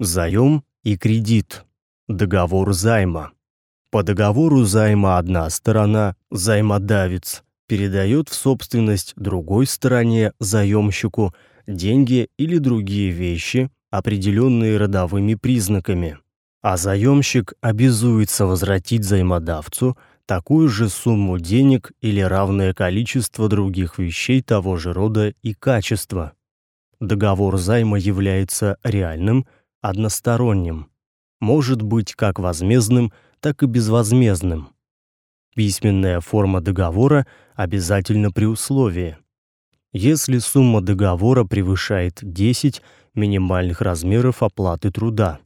Заем и кредит. Договор займа. По договору займа одна сторона, займодавец, передает в собственность другой стороне, заемщику, деньги или другие вещи, определенные родовыми признаками. А заемщик обязуется возвратить займодавцу такую же сумму денег или равное количество других вещей того же рода и качества. Договор займа является реальным, односторонним, может быть как возмездным, так и безвозмездным. Письменная форма договора обязательна при условии: если сумма договора превышает 10 минимальных размеров оплаты труда,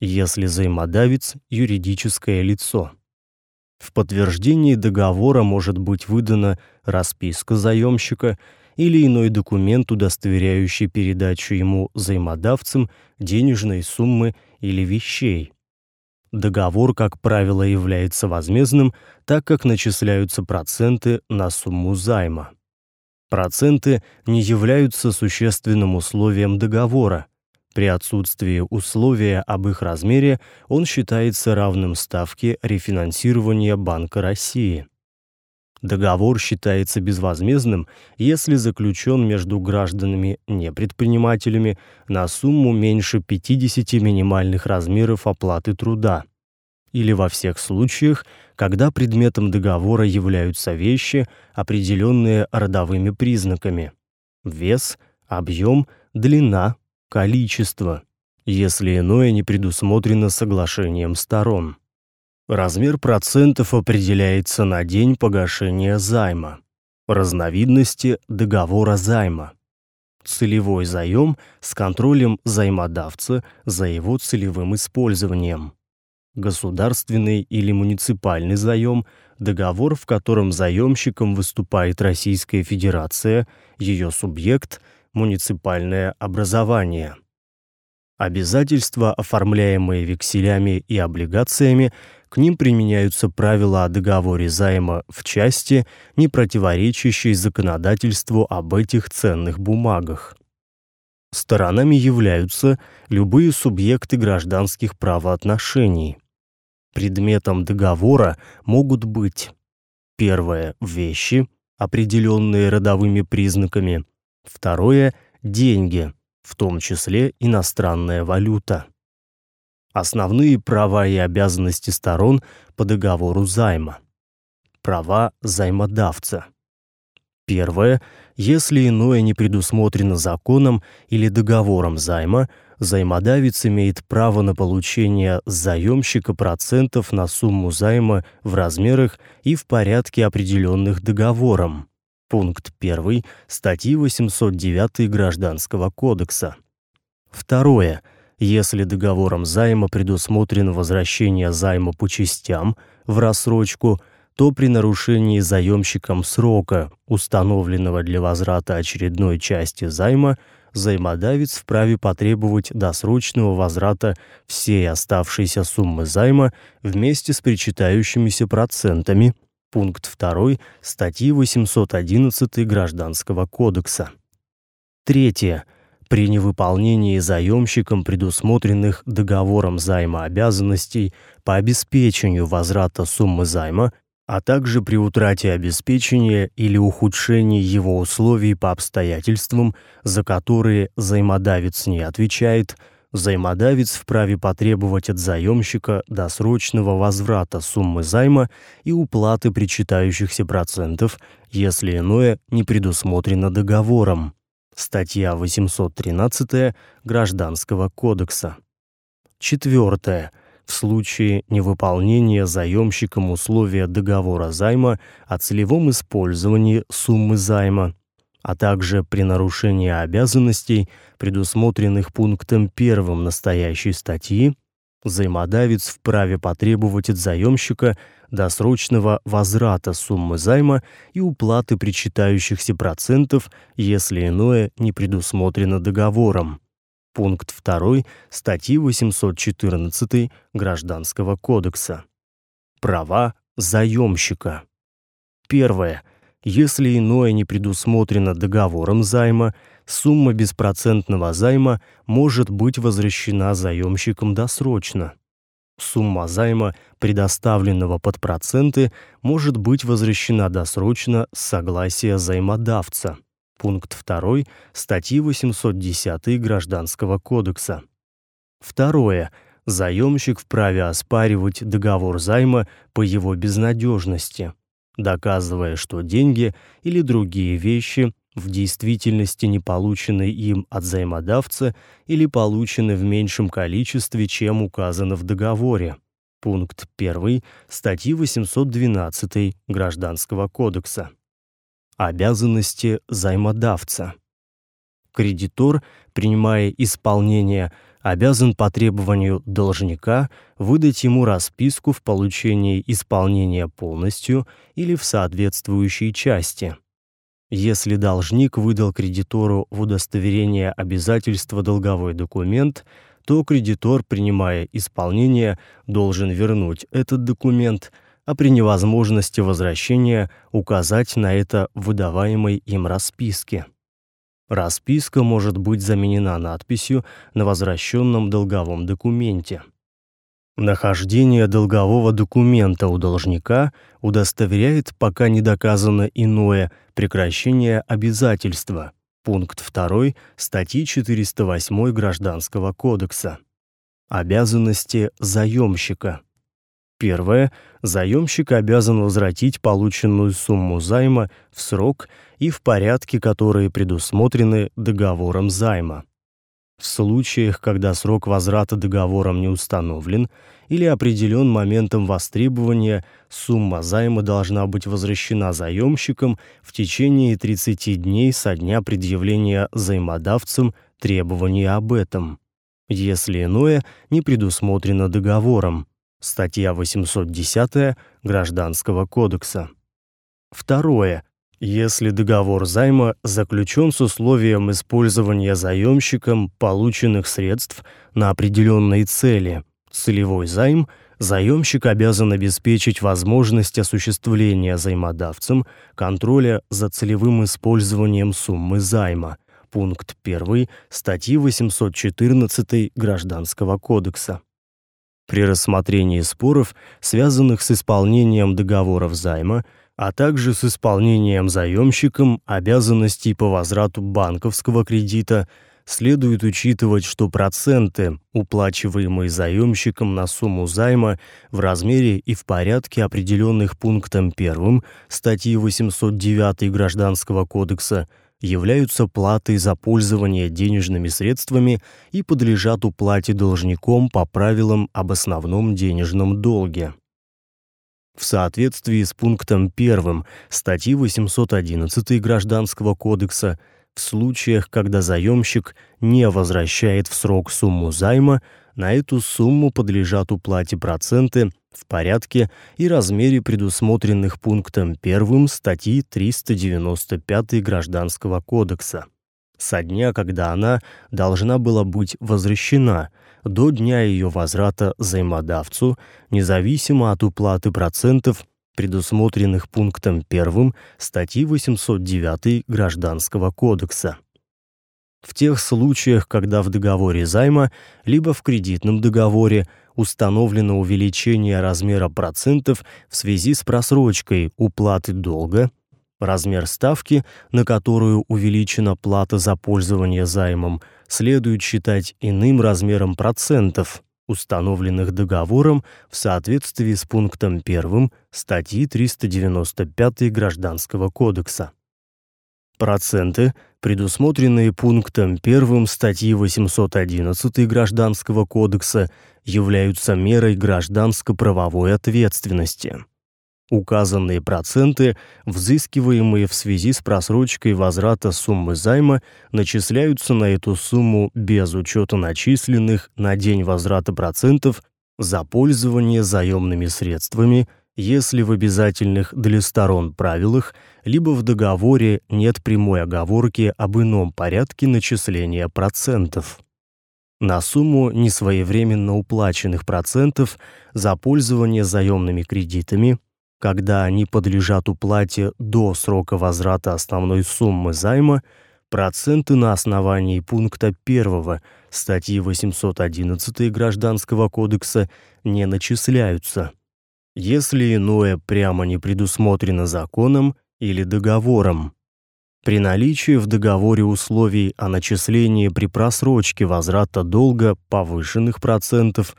если взаимодавец юридическое лицо. В подтверждении договора может быть выдана расписка заемщика или иной документ, удостоверяющий передачу ему взаимодавцем денежной суммы или вещей. Договор, как правило, является возмездным, так как начисляются проценты на сумму займа. Проценты не являются существенным условием договора. При отсутствии условия об их размере он считается равным ставке рефинансирования Банка России. Договор считается безвозмездным, если заключен между гражданами не предпринимателями на сумму меньше 50 минимальных размеров оплаты труда. Или во всех случаях, когда предметом договора являются вещи, определенные родовыми признаками: вес, объем, длина, количество, если иное не предусмотрено соглашением сторон. Размер процентов определяется на день погашения займа. Разновидности договора займа. Целевой заем с контролем займодавца за его целевым использованием. Государственный или муниципальный заем – договор, в котором заемщиком выступает Российская Федерация, ее субъект – муниципальное образование. Обязательства, оформляемые векселями и облигациями, к ним применяются правила о договоре займа в части, не противоречащей законодательству об этих ценных бумагах. Сторонами являются любые субъекты гражданских правоотношений. Предметом договора могут быть: первое вещи, определенные родовыми признаками, второе деньги, в том числе иностранная валюта. Основные права и обязанности сторон по договору займа. Права займодавца. Первое. Если иное не предусмотрено законом или договором займа, займодавец имеет право на получение с заемщика процентов на сумму займа в размерах и в порядке определенных договором. Пункт 1 статьи 809 Гражданского кодекса. Второе если договором займа предусмотрено возвращение займа по частям в рассрочку, то при нарушении заемщиком срока, установленного для возврата очередной части займа, займодавец вправе потребовать досрочного возврата всей оставшейся суммы займа вместе с причитающимися процентами. Пункт 2 статьи 811 Гражданского кодекса. Третье при невыполнении заемщиком предусмотренных договором займа обязанностей по обеспечению возврата суммы займа, а также при утрате обеспечения или ухудшении его условий по обстоятельствам, за которые займодавец не отвечает, займодавец вправе потребовать от заемщика досрочного возврата суммы займа и уплаты причитающихся процентов, если иное не предусмотрено договором статья 813 Гражданского кодекса. Четвертое. В случае невыполнения заемщиком условия договора займа о целевом использовании суммы займа, а также при нарушении обязанностей, предусмотренных пунктом 1 настоящей статьи, Займодавец вправе потребовать от заемщика досрочного возврата суммы займа и уплаты причитающихся процентов, если иное не предусмотрено договором. Пункт 2 статьи 814 Гражданского кодекса. Права заемщика. Первое. Если иное не предусмотрено договором займа, сумма беспроцентного займа может быть возвращена заемщиком досрочно. Сумма займа, предоставленного под проценты, может быть возвращена досрочно с согласия займодавца. Пункт 2 статьи 810 Гражданского кодекса. Второе. Заемщик вправе оспаривать договор займа по его безнадежности, доказывая, что деньги или другие вещи в действительности не получены им от займодавца или получены в меньшем количестве, чем указано в договоре. Пункт 1 статьи 812 Гражданского кодекса. Обязанности займодавца. Кредитор, принимая исполнение, обязан по требованию должника выдать ему расписку в получении исполнения полностью или в соответствующей части. Если должник выдал кредитору в удостоверение обязательства долговой документ, то кредитор, принимая исполнение, должен вернуть этот документ, а при невозможности возвращения указать на это в выдаваемой им расписке. Расписка может быть заменена надписью на возвращенном долговом документе. Нахождение долгового документа у должника удостоверяет, пока не доказано иное, прекращение обязательства. Пункт 2 статьи 408 Гражданского кодекса. Обязанности заемщика. Первое. Заемщик обязан возвратить полученную сумму займа в срок и в порядке, которые предусмотрены договором займа. В случаях, когда срок возврата договором не установлен или определен моментом востребования, сумма займа должна быть возвращена заемщиком в течение 30 дней со дня предъявления займодавцем требования об этом, если иное не предусмотрено договором. Статья 810 Гражданского кодекса. Второе. Если договор займа заключен с условием использования заемщиком полученных средств на определенные цели, целевой займ, заемщик обязан обеспечить возможность осуществления займодавцем контроля за целевым использованием суммы займа. Пункт 1 статьи 814 Гражданского кодекса. При рассмотрении споров, связанных с исполнением договоров займа, а также с исполнением заемщиком обязанностей по возврату банковского кредита, следует учитывать, что проценты, уплачиваемые заемщиком на сумму займа в размере и в порядке, определенных пунктом 1 статьи 809 Гражданского кодекса, являются платой за пользование денежными средствами и подлежат уплате должником по правилам об основном денежном долге в соответствии с пунктом 1 статьи 811 Гражданского кодекса в случаях, когда заемщик не возвращает в срок сумму займа, на эту сумму подлежат уплате проценты в порядке и размере предусмотренных пунктом 1 статьи 395 Гражданского кодекса со дня, когда она должна была быть возвращена – до дня ее возврата займодавцу, независимо от уплаты процентов, предусмотренных пунктом 1 статьи 809 Гражданского кодекса. В тех случаях, когда в договоре займа либо в кредитном договоре установлено увеличение размера процентов в связи с просрочкой уплаты долга, размер ставки, на которую увеличена плата за пользование займом, следует считать иным размером процентов, установленных договором в соответствии с пунктом 1 статьи 395 Гражданского кодекса. Проценты, предусмотренные пунктом 1 статьи 811 Гражданского кодекса, являются мерой гражданско-правовой ответственности. Указанные проценты, взыскиваемые в связи с просрочкой возврата суммы займа, начисляются на эту сумму без учета начисленных на день возврата процентов за пользование заемными средствами, если в обязательных для сторон правилах либо в договоре нет прямой оговорки об ином порядке начисления процентов. На сумму несвоевременно уплаченных процентов за пользование заемными кредитами когда они подлежат уплате до срока возврата основной суммы займа, Проценты на основании пункта 1 статьи 811 Гражданского кодекса не начисляются, если иное прямо не предусмотрено законом или договором. При наличии в договоре условий о начислении при просрочке возврата долга повышенных процентов,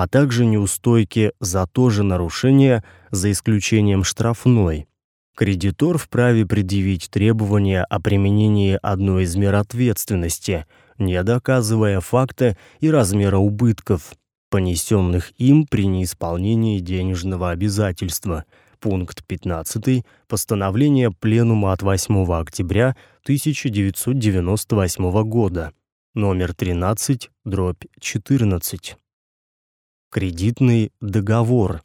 а также неустойки за то же нарушение за исключением штрафной, кредитор вправе предъявить требования о применении одной из мер ответственности, не доказывая факта и размера убытков, понесенных им при неисполнении денежного обязательства – пункт 15 постановления Пленума от 8 октября 1998 года, номер 13, дробь 14. Кредитный договор.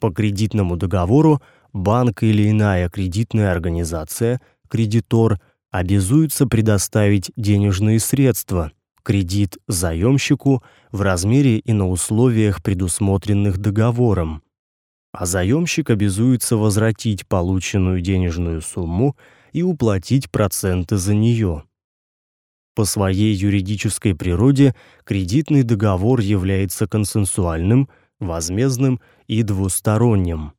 По кредитному договору банк или иная кредитная организация, кредитор, обязуется предоставить денежные средства, кредит заемщику в размере и на условиях, предусмотренных договором а заемщик обязуется возвратить полученную денежную сумму и уплатить проценты за нее. По своей юридической природе кредитный договор является консенсуальным, возмездным и двусторонним.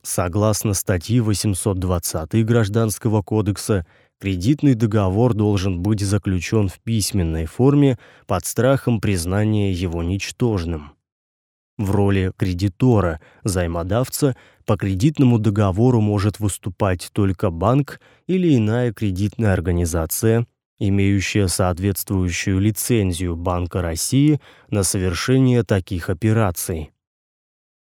Согласно статье 820 Гражданского кодекса, кредитный договор должен быть заключен в письменной форме под страхом признания его ничтожным. В роли кредитора, займодавца по кредитному договору может выступать только банк или иная кредитная организация, имеющая соответствующую лицензию Банка России на совершение таких операций.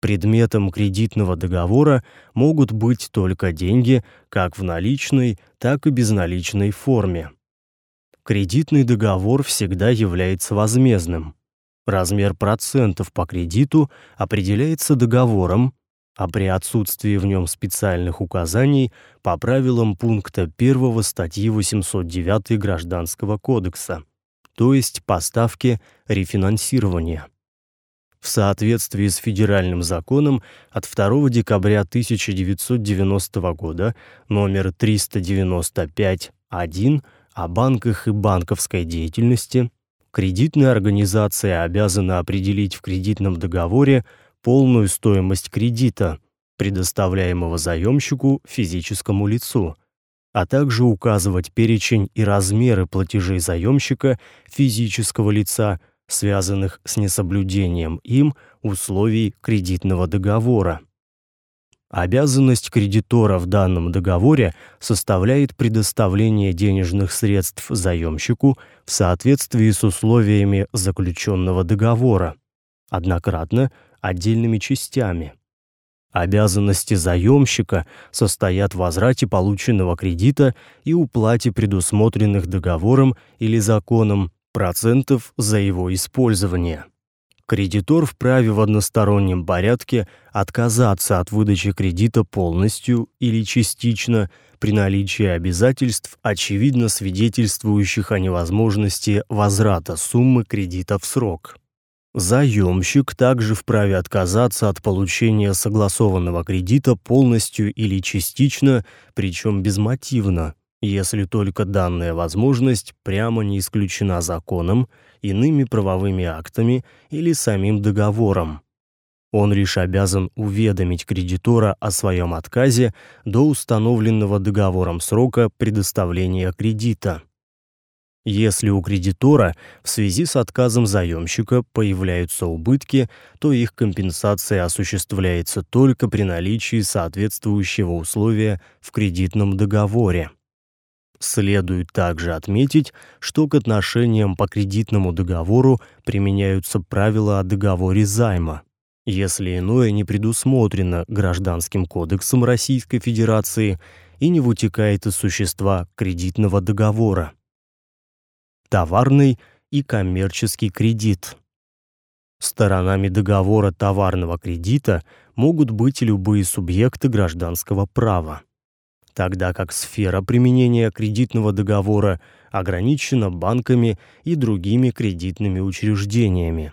Предметом кредитного договора могут быть только деньги, как в наличной, так и безналичной форме. Кредитный договор всегда является возмездным. Размер процентов по кредиту определяется договором, а при отсутствии в нем специальных указаний по правилам пункта 1 статьи 809 Гражданского кодекса, то есть по ставке рефинансирования. В соответствии с федеральным законом от 2 декабря 1990 года номер 395-1 о банках и банковской деятельности кредитная организация обязана определить в кредитном договоре полную стоимость кредита, предоставляемого заемщику физическому лицу, а также указывать перечень и размеры платежей заемщика физического лица, связанных с несоблюдением им условий кредитного договора. Обязанность кредитора в данном договоре составляет предоставление денежных средств заемщику в соответствии с условиями заключенного договора, однократно отдельными частями. Обязанности заемщика состоят в возврате полученного кредита и уплате предусмотренных договором или законом процентов за его использование. Кредитор вправе в одностороннем порядке отказаться от выдачи кредита полностью или частично при наличии обязательств, очевидно свидетельствующих о невозможности возврата суммы кредита в срок. Заемщик также вправе отказаться от получения согласованного кредита полностью или частично, причем безмотивно, если только данная возможность прямо не исключена законом, иными правовыми актами или самим договором. Он лишь обязан уведомить кредитора о своем отказе до установленного договором срока предоставления кредита. Если у кредитора в связи с отказом заемщика появляются убытки, то их компенсация осуществляется только при наличии соответствующего условия в кредитном договоре. Следует также отметить, что к отношениям по кредитному договору применяются правила о договоре займа. Если иное не предусмотрено Гражданским кодексом Российской Федерации и не вытекает из существа кредитного договора. Товарный и коммерческий кредит. Сторонами договора товарного кредита могут быть любые субъекты гражданского права тогда как сфера применения кредитного договора ограничена банками и другими кредитными учреждениями.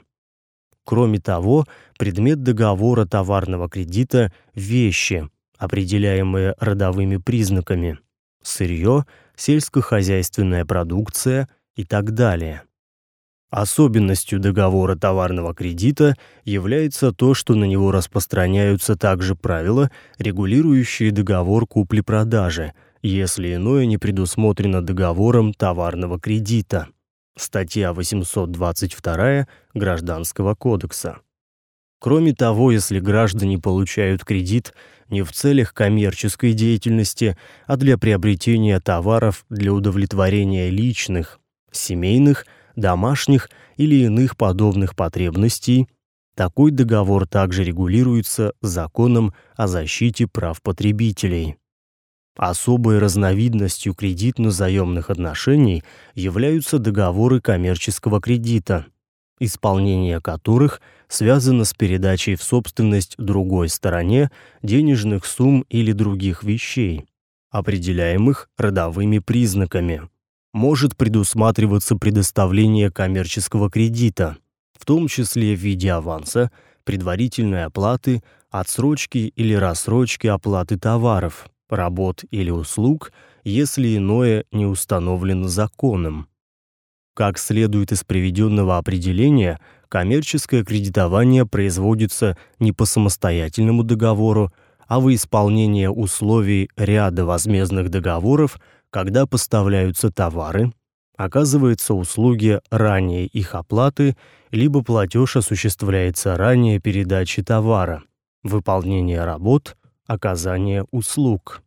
Кроме того, предмет договора товарного кредита вещи, определяемые родовыми признаками. сырье, сельскохозяйственная продукция и так далее. Особенностью договора товарного кредита является то, что на него распространяются также правила, регулирующие договор купли-продажи, если иное не предусмотрено договором товарного кредита. Статья 822 Гражданского кодекса. Кроме того, если граждане получают кредит не в целях коммерческой деятельности, а для приобретения товаров для удовлетворения личных, семейных, домашних или иных подобных потребностей, такой договор также регулируется законом о защите прав потребителей. Особой разновидностью кредитно-заемных отношений являются договоры коммерческого кредита, исполнение которых связано с передачей в собственность другой стороне денежных сумм или других вещей, определяемых родовыми признаками может предусматриваться предоставление коммерческого кредита, в том числе в виде аванса, предварительной оплаты, отсрочки или рассрочки оплаты товаров, работ или услуг, если иное не установлено законом. Как следует из приведенного определения, коммерческое кредитование производится не по самостоятельному договору, а во исполнение условий ряда возмездных договоров когда поставляются товары, оказываются услуги ранее их оплаты, либо платеж осуществляется ранее передачи товара, выполнение работ, оказание услуг.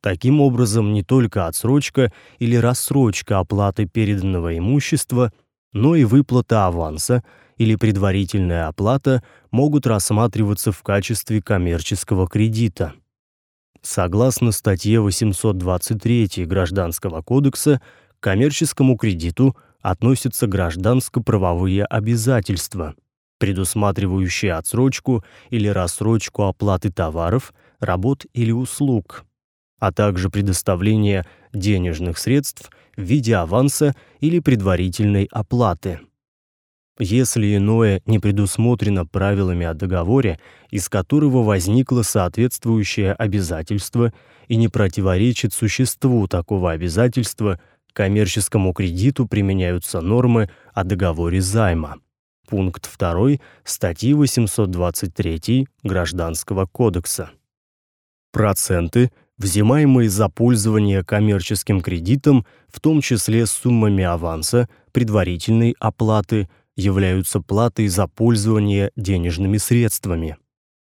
Таким образом, не только отсрочка или рассрочка оплаты переданного имущества, но и выплата аванса или предварительная оплата могут рассматриваться в качестве коммерческого кредита. Согласно статье 823 Гражданского кодекса, к коммерческому кредиту относятся гражданско-правовые обязательства, предусматривающие отсрочку или рассрочку оплаты товаров, работ или услуг, а также предоставление денежных средств в виде аванса или предварительной оплаты. Если иное не предусмотрено правилами о договоре, из которого возникло соответствующее обязательство и не противоречит существу такого обязательства, к коммерческому кредиту применяются нормы о договоре займа. Пункт 2 статьи 823 Гражданского кодекса. Проценты, взимаемые за пользование коммерческим кредитом, в том числе суммами аванса, предварительной оплаты, являются платой за пользование денежными средствами.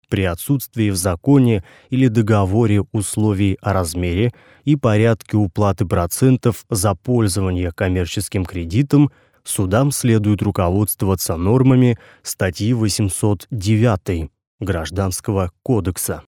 При отсутствии в законе или договоре условий о размере и порядке уплаты процентов за пользование коммерческим кредитом судам следует руководствоваться нормами статьи 809 Гражданского кодекса.